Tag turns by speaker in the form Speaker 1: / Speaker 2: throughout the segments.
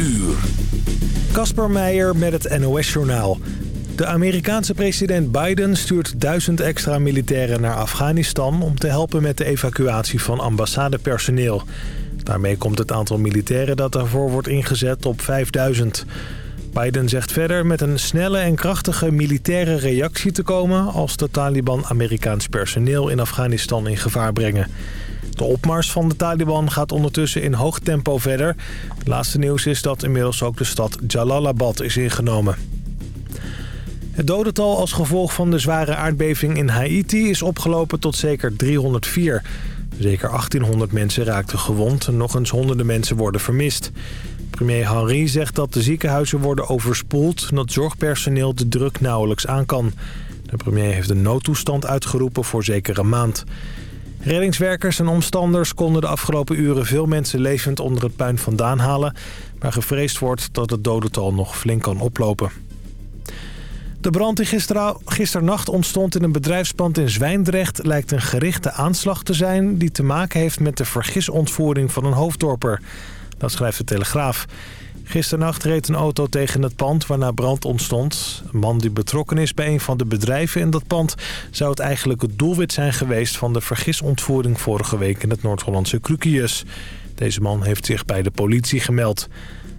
Speaker 1: uur.
Speaker 2: Kasper Meijer met het NOS-journaal. De Amerikaanse president Biden stuurt duizend extra militairen naar Afghanistan... om te helpen met de evacuatie van ambassadepersoneel. Daarmee komt het aantal militairen dat daarvoor wordt ingezet op 5000. Biden zegt verder met een snelle en krachtige militaire reactie te komen... als de Taliban Amerikaans personeel in Afghanistan in gevaar brengen. De opmars van de Taliban gaat ondertussen in hoog tempo verder. Het laatste nieuws is dat inmiddels ook de stad Jalalabad is ingenomen. Het dodental als gevolg van de zware aardbeving in Haiti is opgelopen tot zeker 304. Zeker 1800 mensen raakten gewond en nog eens honderden mensen worden vermist. Premier Henry zegt dat de ziekenhuizen worden overspoeld... en dat zorgpersoneel de druk nauwelijks aan kan. De premier heeft een noodtoestand uitgeroepen voor zeker een maand. Reddingswerkers en omstanders konden de afgelopen uren veel mensen levend onder het puin vandaan halen... maar gevreesd wordt dat het dodental nog flink kan oplopen. De brand die gisternacht ontstond in een bedrijfspand in Zwijndrecht... lijkt een gerichte aanslag te zijn die te maken heeft met de vergisontvoering van een hoofddorper. Dat schrijft de Telegraaf. Gisternacht reed een auto tegen het pand waarna brand ontstond. Een man die betrokken is bij een van de bedrijven in dat pand... zou het eigenlijk het doelwit zijn geweest van de vergisontvoering vorige week in het Noord-Hollandse Krukius. Deze man heeft zich bij de politie gemeld.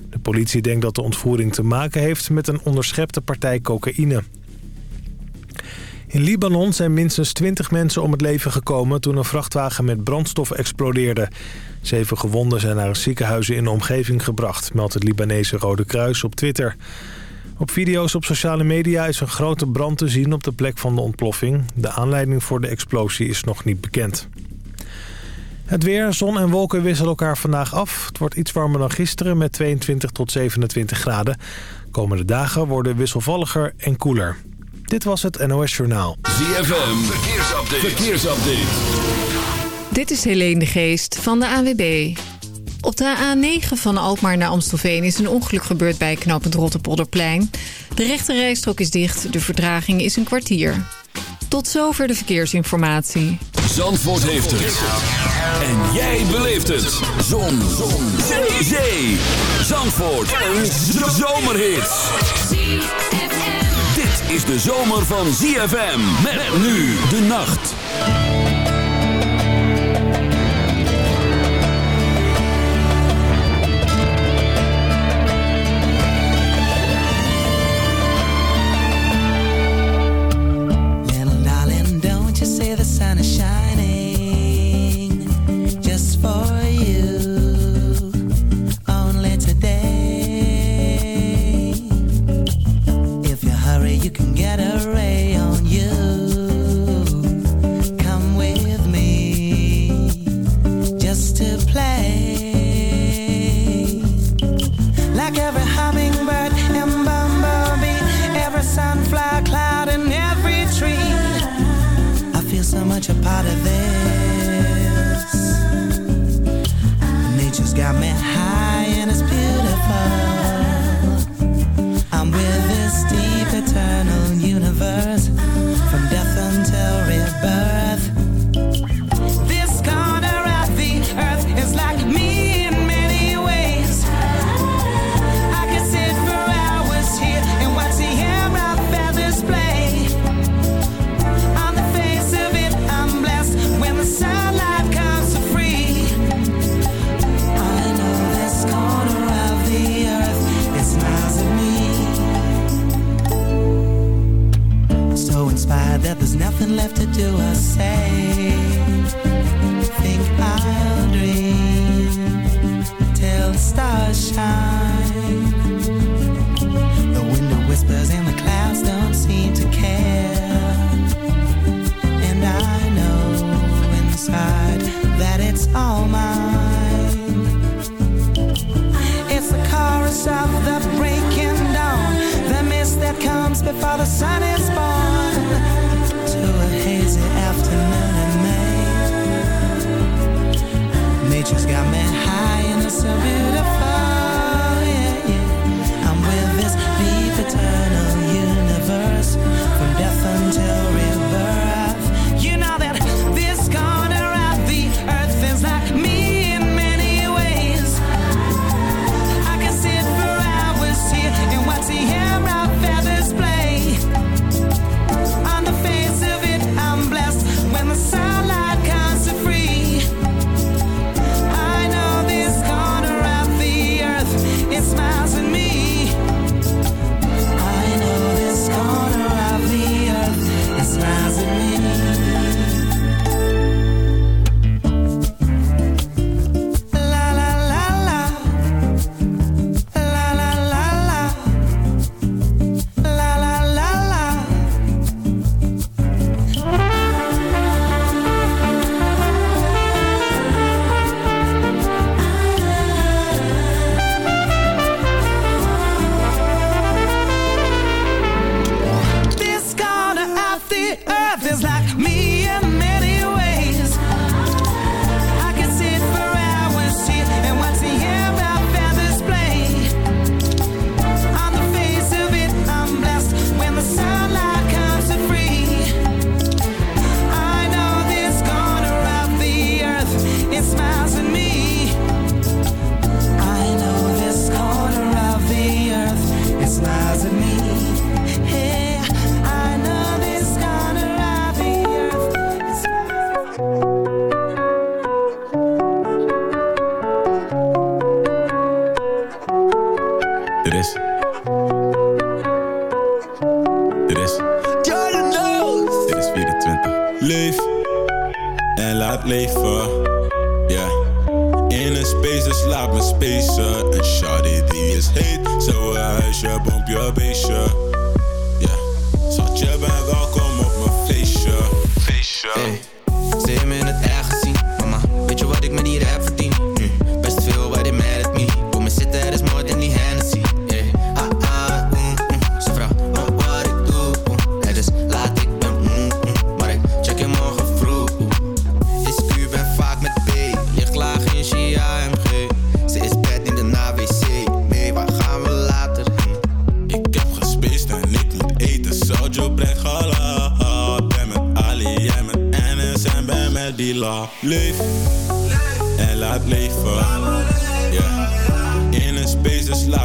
Speaker 2: De politie denkt dat de ontvoering te maken heeft met een onderschepte partij cocaïne. In Libanon zijn minstens 20 mensen om het leven gekomen toen een vrachtwagen met brandstof explodeerde. Zeven gewonden zijn naar ziekenhuizen in de omgeving gebracht, meldt het Libanese Rode Kruis op Twitter. Op video's op sociale media is een grote brand te zien op de plek van de ontploffing. De aanleiding voor de explosie is nog niet bekend. Het weer, zon en wolken wisselen elkaar vandaag af. Het wordt iets warmer dan gisteren met 22 tot 27 graden. Komende dagen worden wisselvalliger en koeler. Dit was het NOS Journaal.
Speaker 1: ZFM, verkeersupdate. verkeersupdate.
Speaker 3: Dit is Helene de Geest van de AWB. Op de A9 van Alkmaar naar Amstelveen is een ongeluk gebeurd bij knooppunt Rotterpolderplein. De rechte rijstrook is dicht, de vertraging is een kwartier. Tot zover de verkeersinformatie.
Speaker 1: Zandvoort heeft het. En jij beleeft het. Zon. Zon. Zee. Zee. Zandvoort. Een zomerhit. Dit is de zomer van ZFM. Met nu de nacht.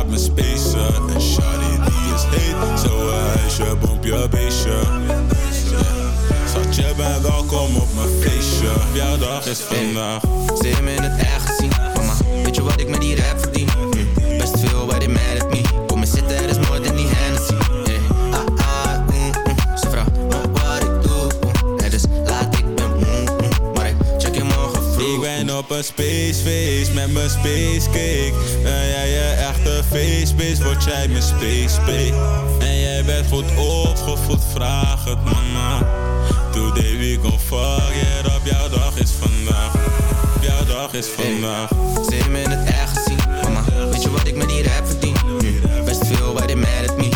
Speaker 4: laat me spacen. En shawty die is heet, zo een huisje, pomp je beestje. Zat je bent welkom op mijn feestje. Jouw dag is vandaag.
Speaker 5: Zee me in het
Speaker 4: een spaceface, met mijn spacecake. Ben jij je echte facebase, word jij mijn spacebake. En jij bent goed opgevoed, vraag het mama. Today we go fuck it op jouw dag is vandaag. Op jouw dag is vandaag.
Speaker 5: Hey, me het echt gezien, mama. Weet je wat ik met hier heb verdien? Best veel, bij de mad at me?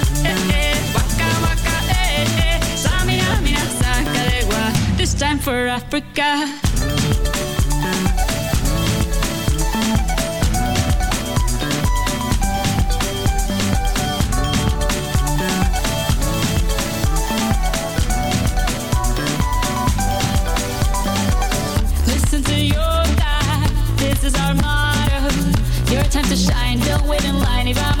Speaker 6: for Africa. Listen to your this is our motto. Your time to shine, don't wait in line if
Speaker 7: I'm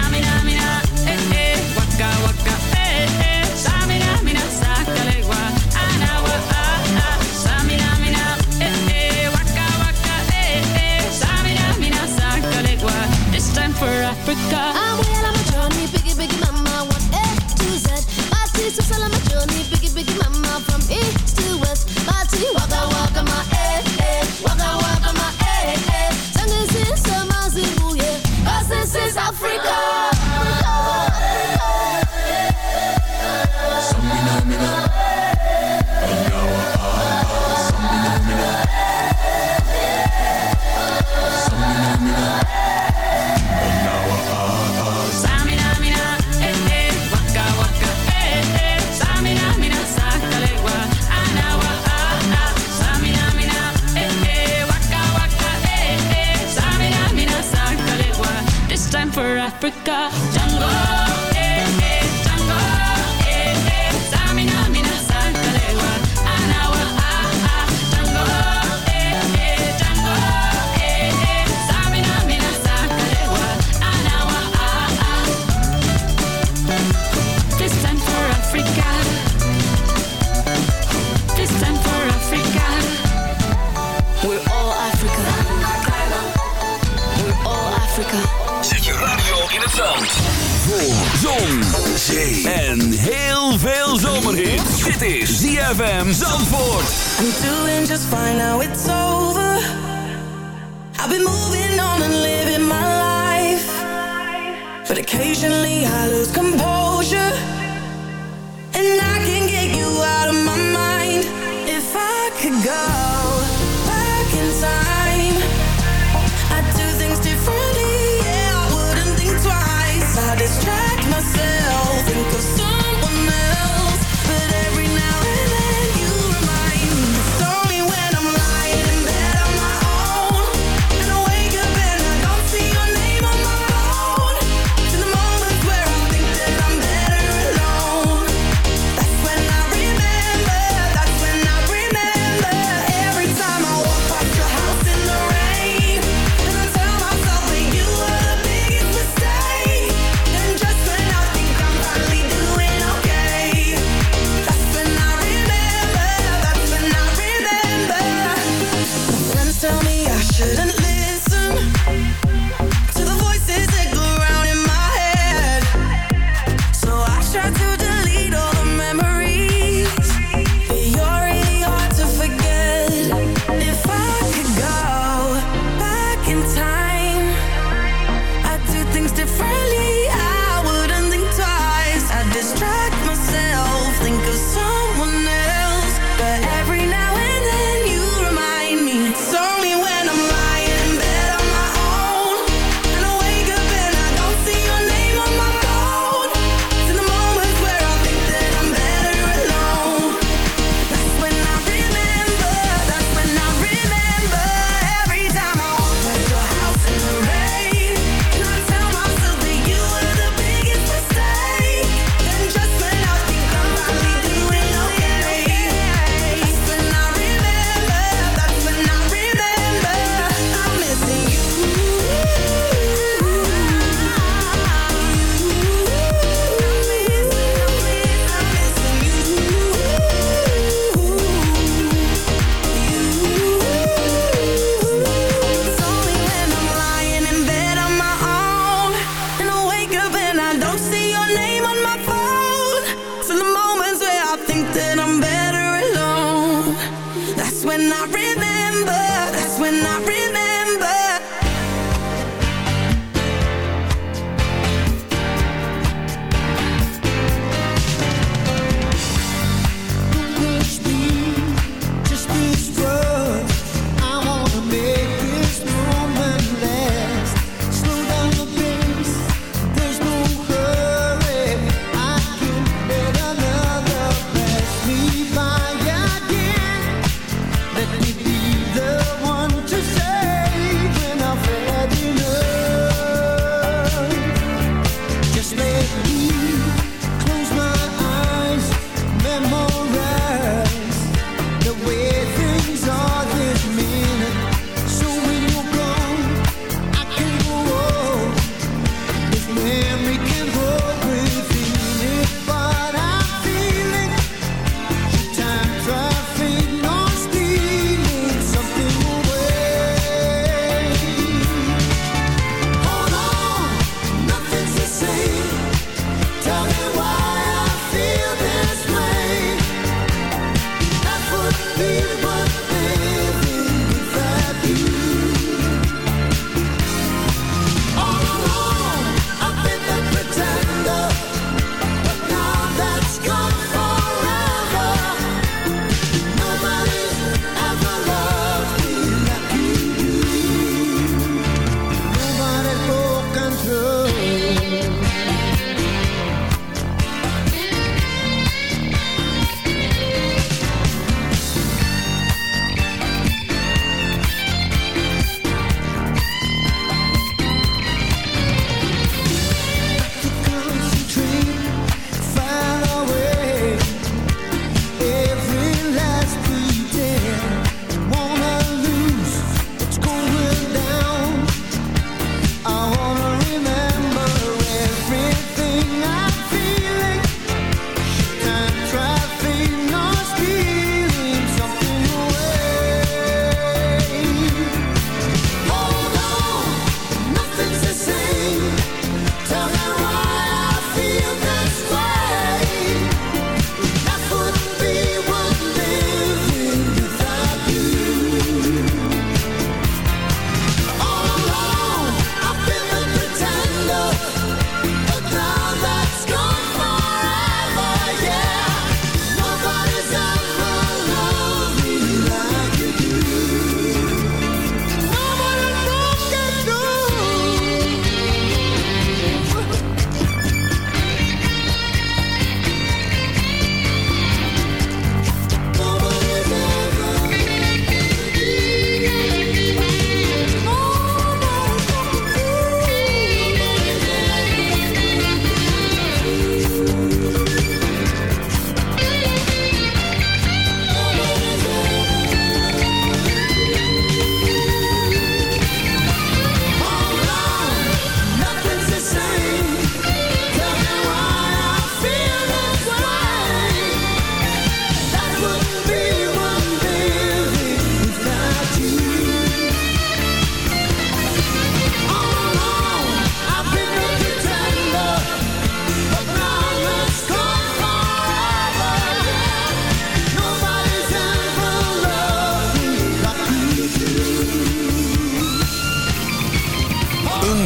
Speaker 8: ZFM Zandvoort.
Speaker 9: I'm doing just fine now, it's over. I've been moving on and living my life. But occasionally I lose composure. And I can get you out of my mind. If I could go. when I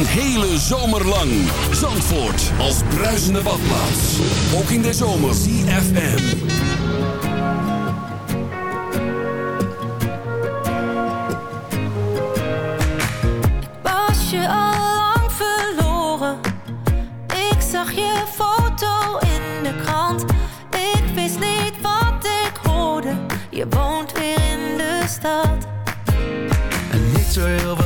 Speaker 8: Hele zomer lang. Zandvoort als bruisende badplaats. Ook in de zomer. CFM.
Speaker 10: Was je al lang verloren? Ik zag je foto in de krant. Ik wist niet wat ik hoorde. Je woont weer in de stad.
Speaker 11: En niet zo heel wat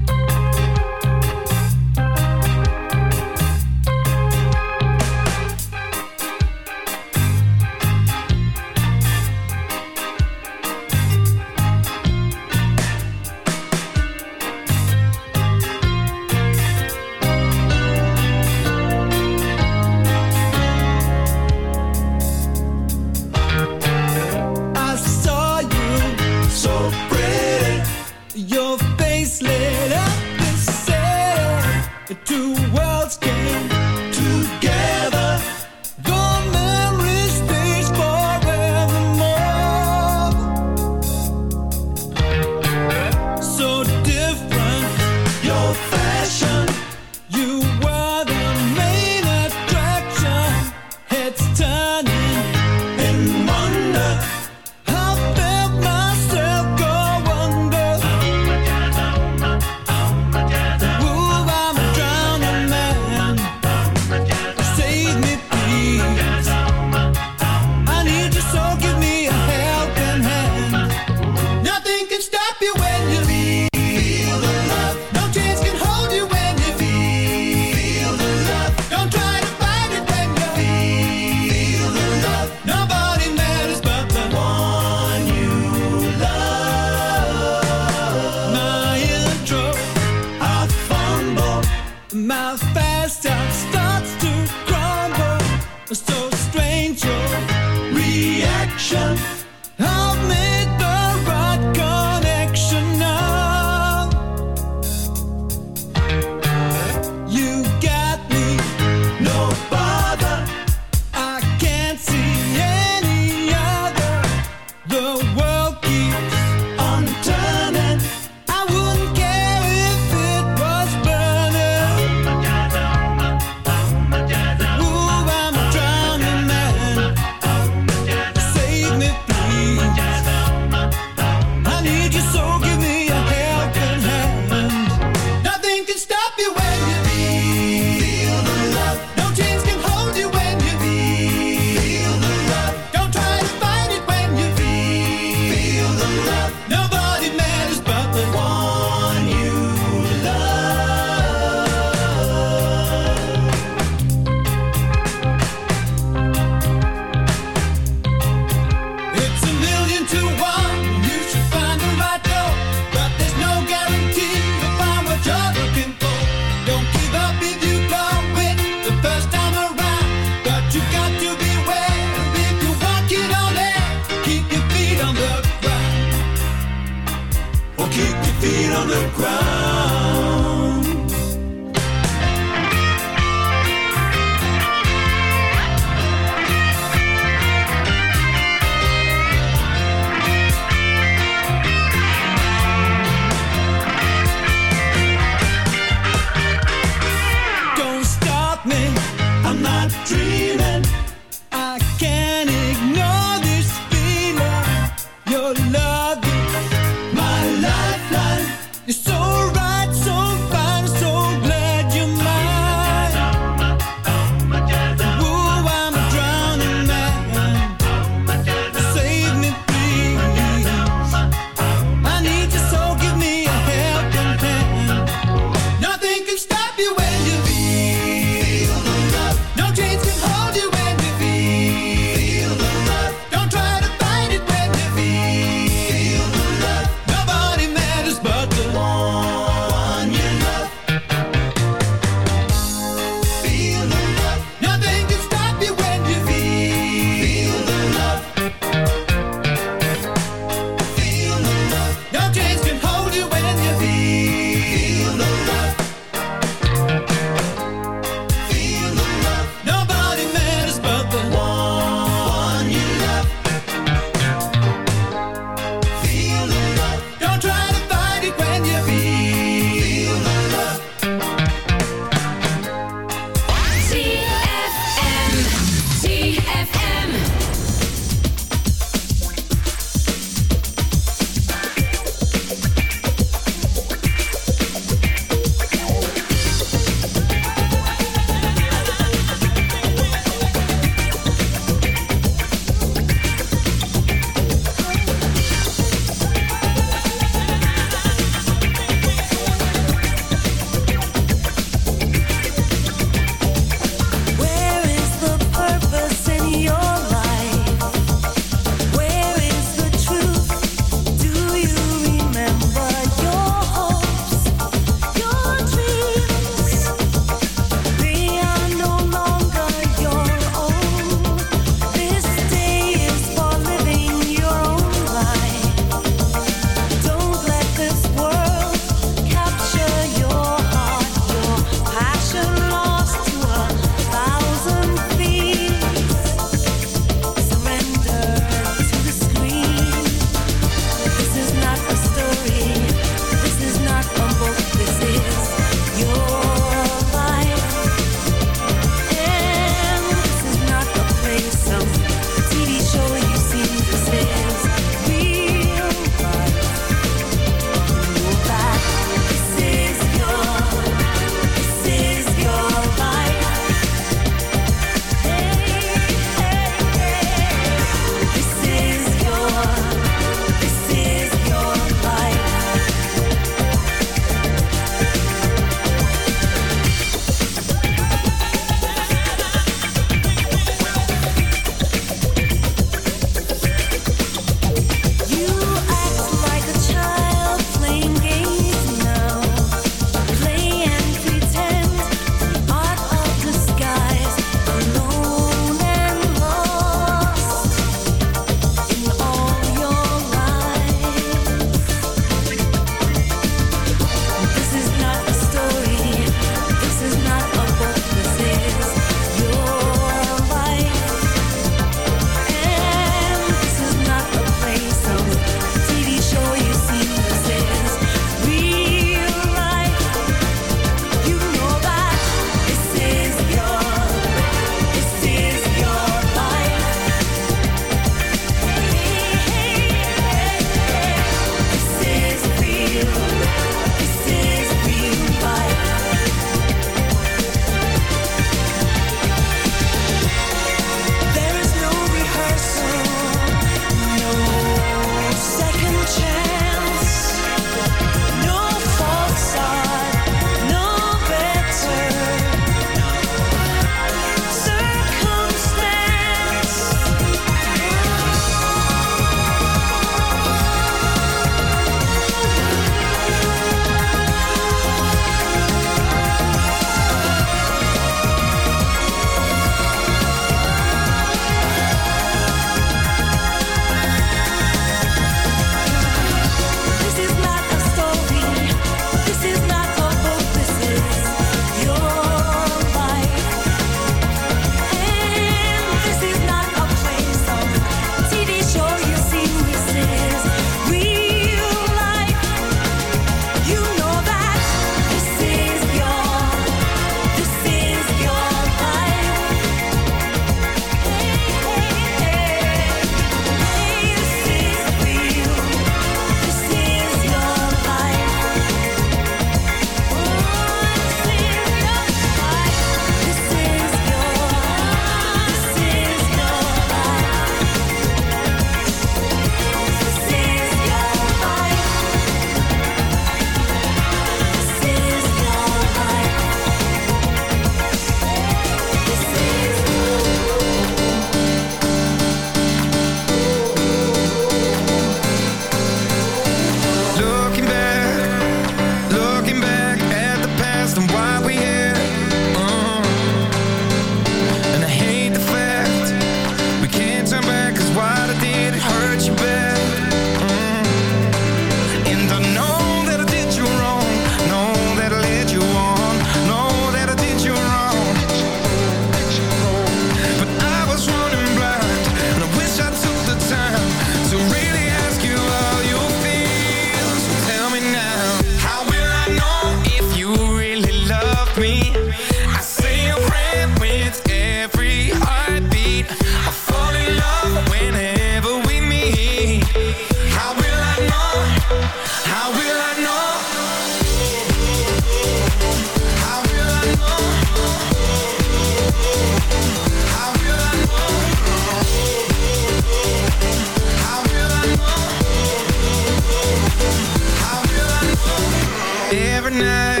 Speaker 12: overnight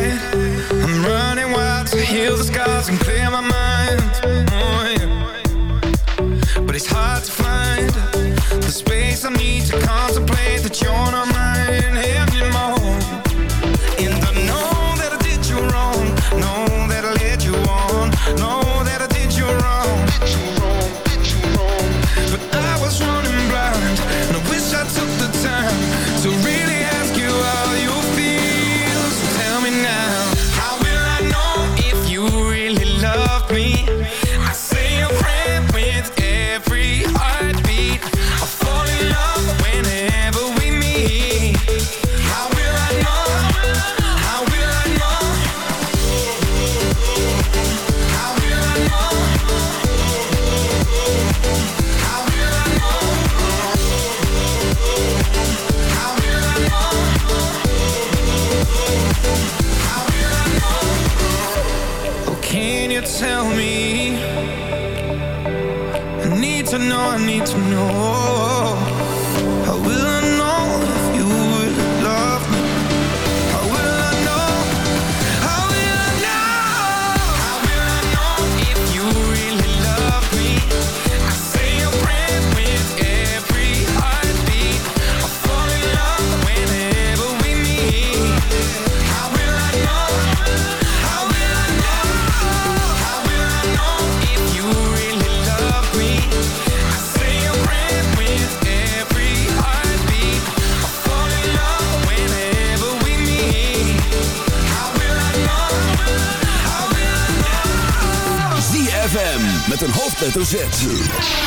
Speaker 8: ZFM met een hoofdletter Z.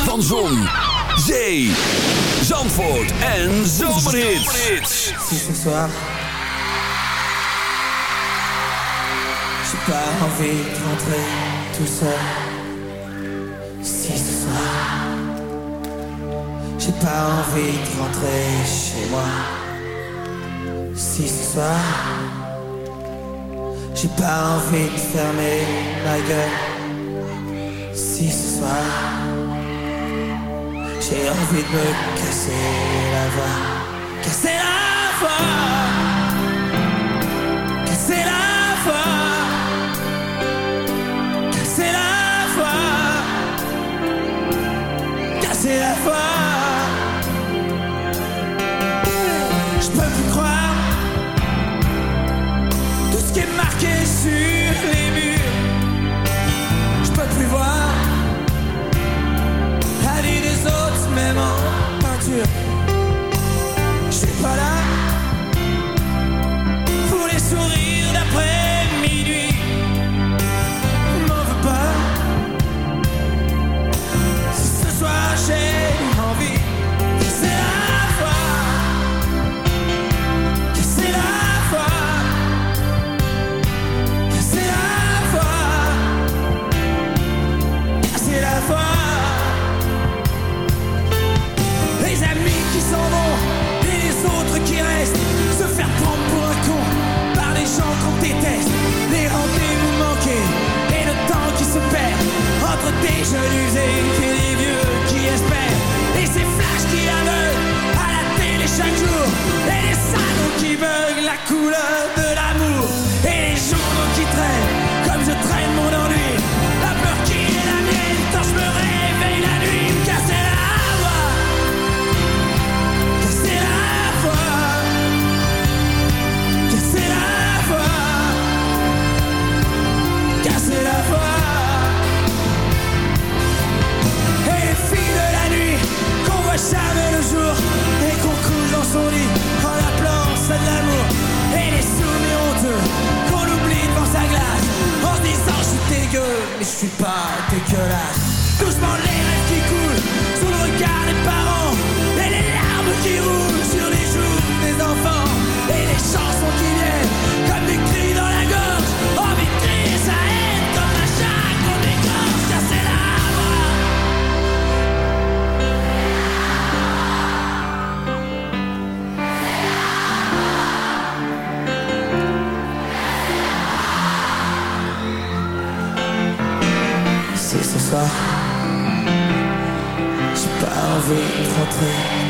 Speaker 8: Van Zon, Zee, Zandvoort en Zomerhits.
Speaker 2: Ce soir, j'ai pas envie de rentrer tout seul. Si ce soir, j'ai pas envie de rentrer chez moi. Si ce soir, j'ai pas envie de fermer ma gueule. Si ce soir, j'ai envie de me casser la voix, casser la voix, casser la voix. Voilà. Pour les sourires. C'est les vieux qui espèrent. Et ces flashs qui aveuglent à la télé chaque jour. Et les salons qui veulent la couleur de je suis pas dégueulasse. Doucement les
Speaker 13: vous rentrez.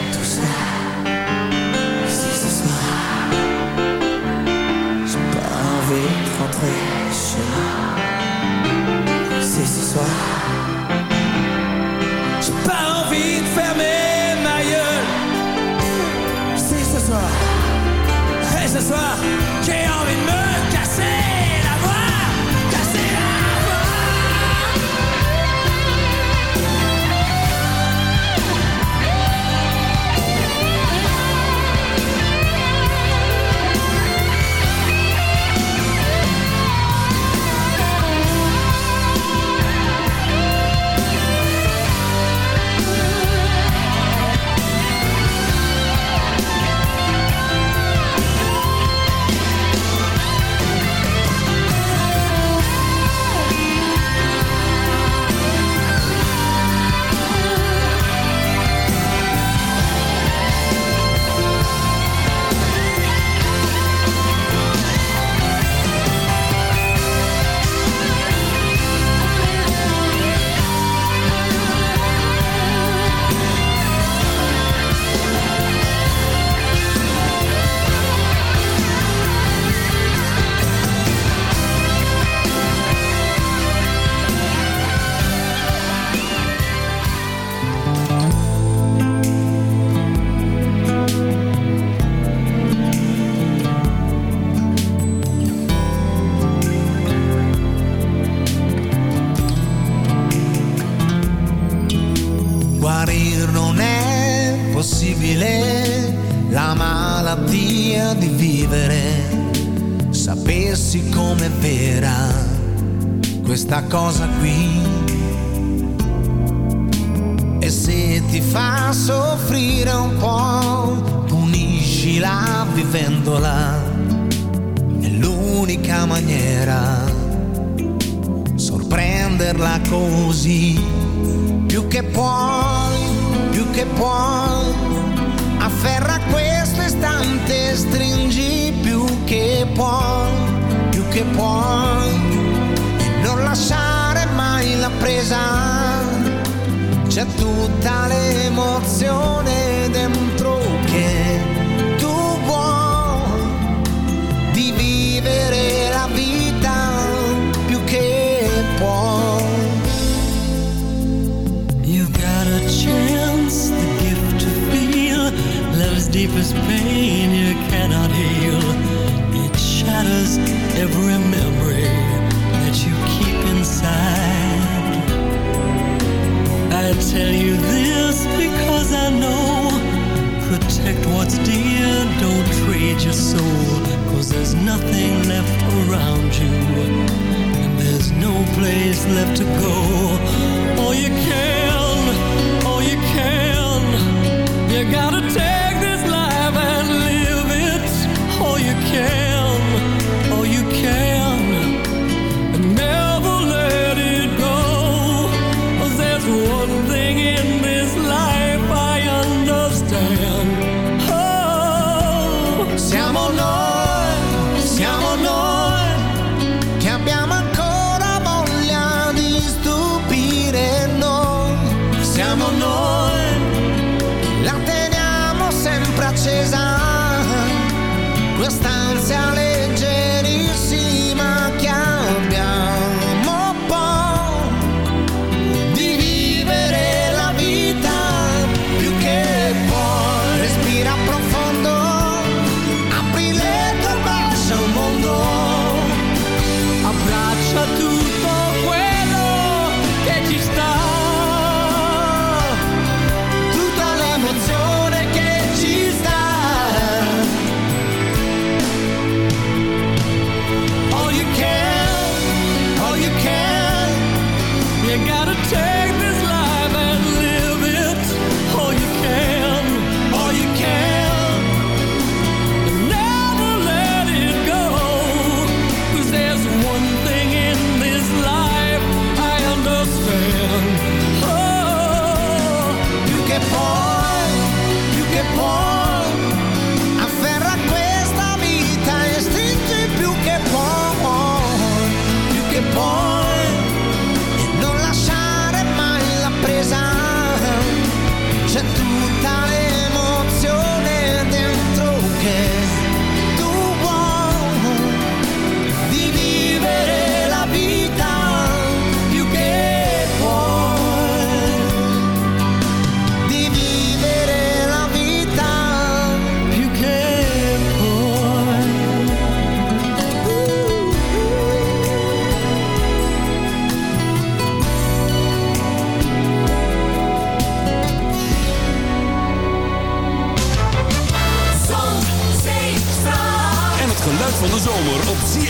Speaker 13: take this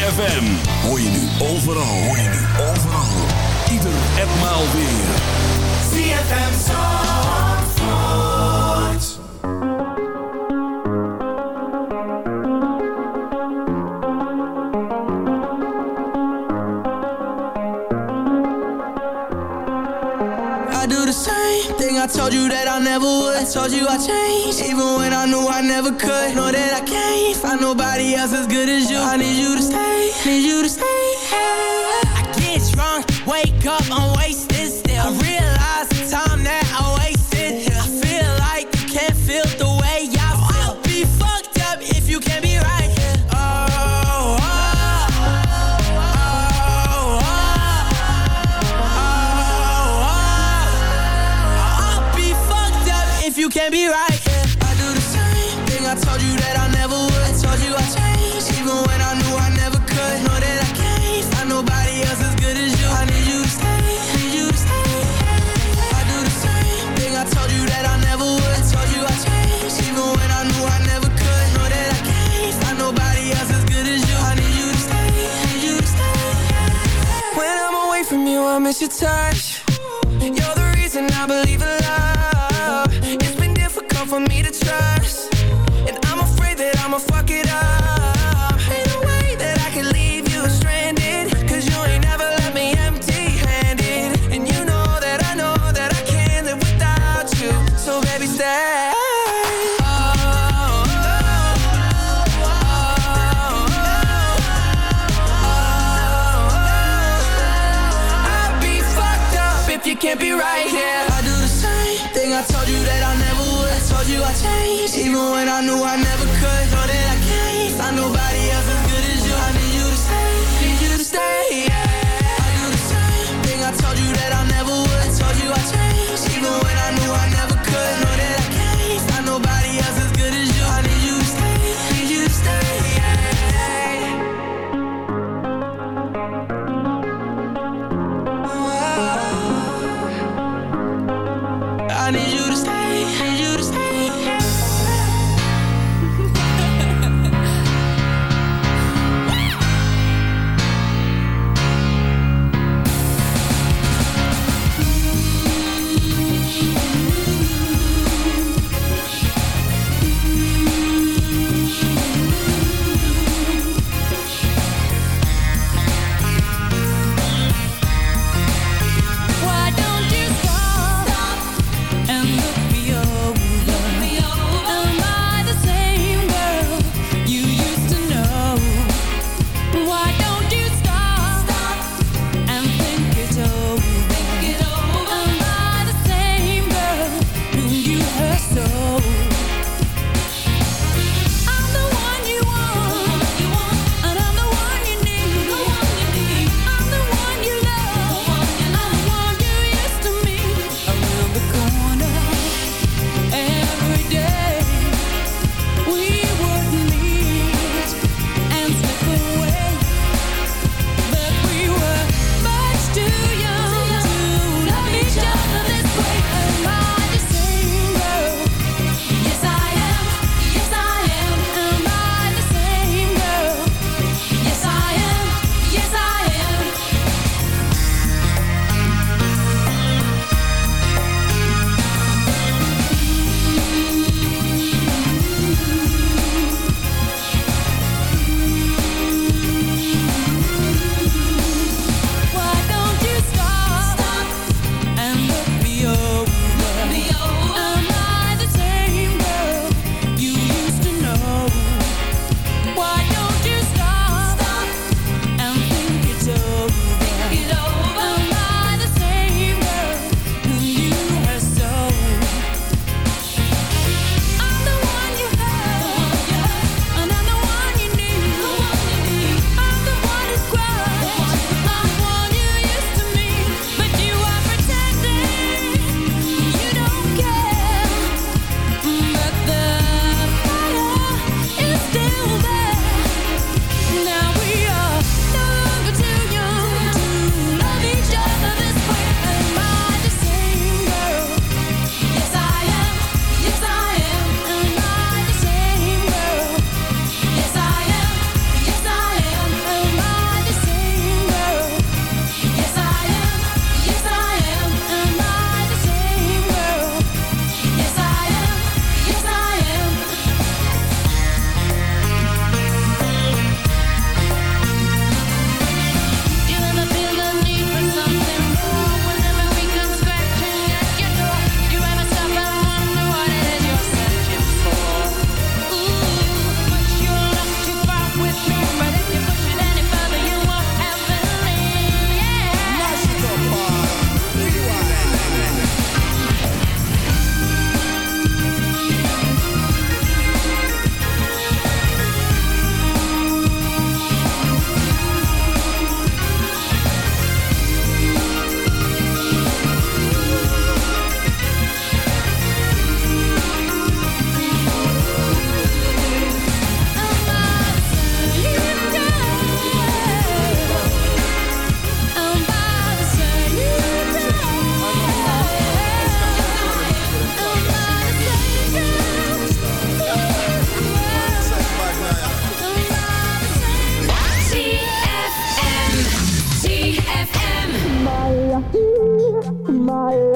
Speaker 1: ZFM. Hoor je nu overal, hoor je nu overal. Ieder en maal weer.
Speaker 14: ZFM Zandvoort.
Speaker 9: I do the same thing I told you that I never would. I told you I changed, even when I knew I never could. Know that I can't find nobody else as good as you. I need you to to stay miss your touch. You're the reason I believe in love. It's been difficult for me to trust. And I'm afraid that I'ma fuck it up.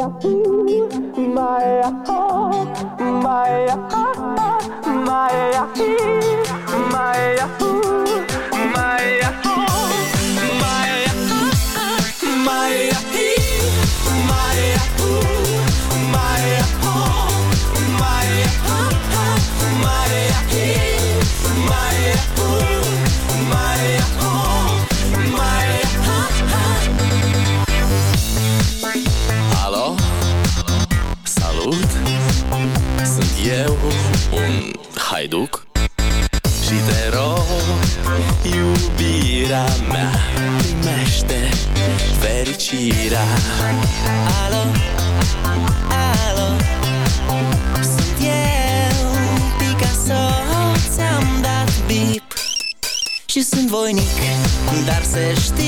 Speaker 9: my, my, my, my, my, dvojník, dar să știi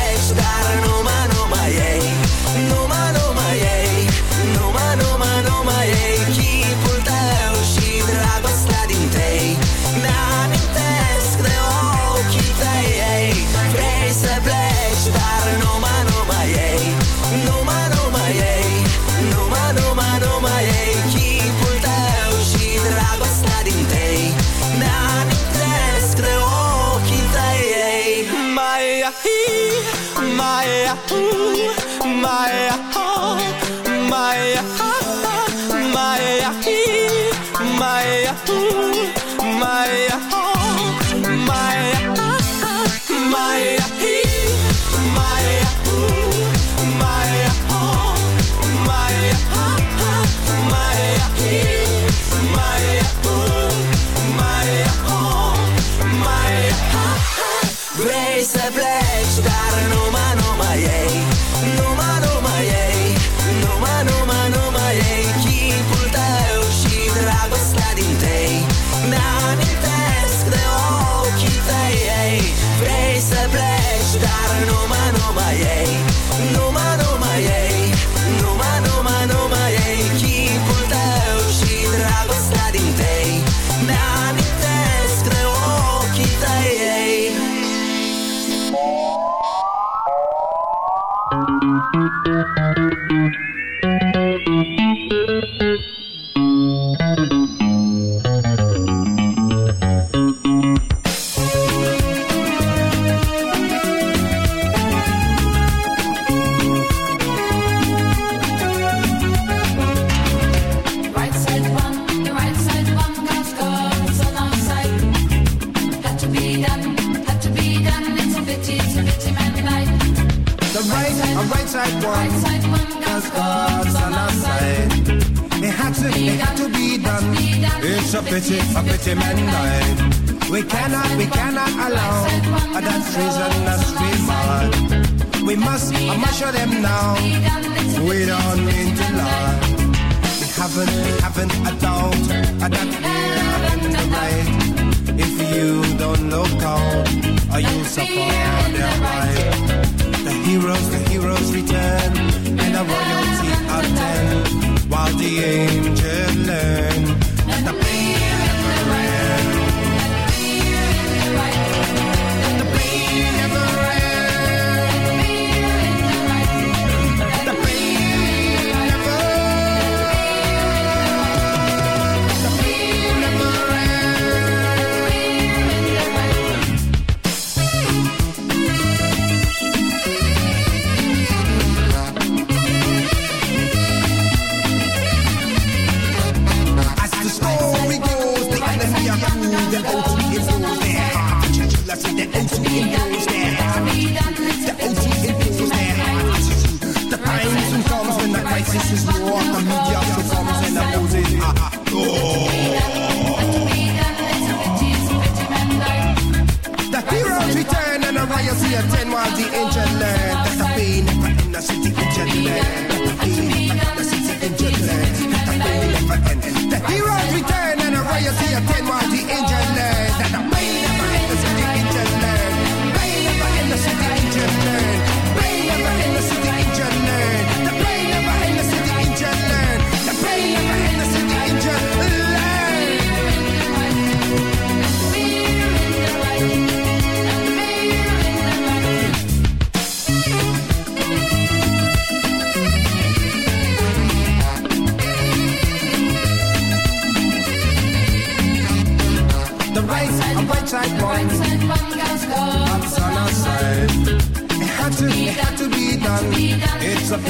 Speaker 10: pretty, a pretty man
Speaker 15: died. We cannot, we cannot allow that treason us be marred. We must, I must show them now. We don't mean to lie. We haven't, we haven't a doubt that we are in the right. If you don't look out, are you support their right? The heroes, the heroes return, and the royalty attend, while the angels learn. the OC and those. The OC the crisis is war, the media and The heroes return and the royalty attend while the learn that the pain never the city in the pain never. The heroes return and the attend while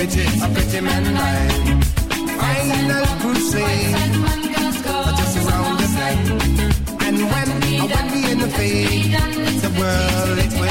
Speaker 15: It's a pity man life. Final crusade. Just around the bend. And when, when we in the fade, the world it will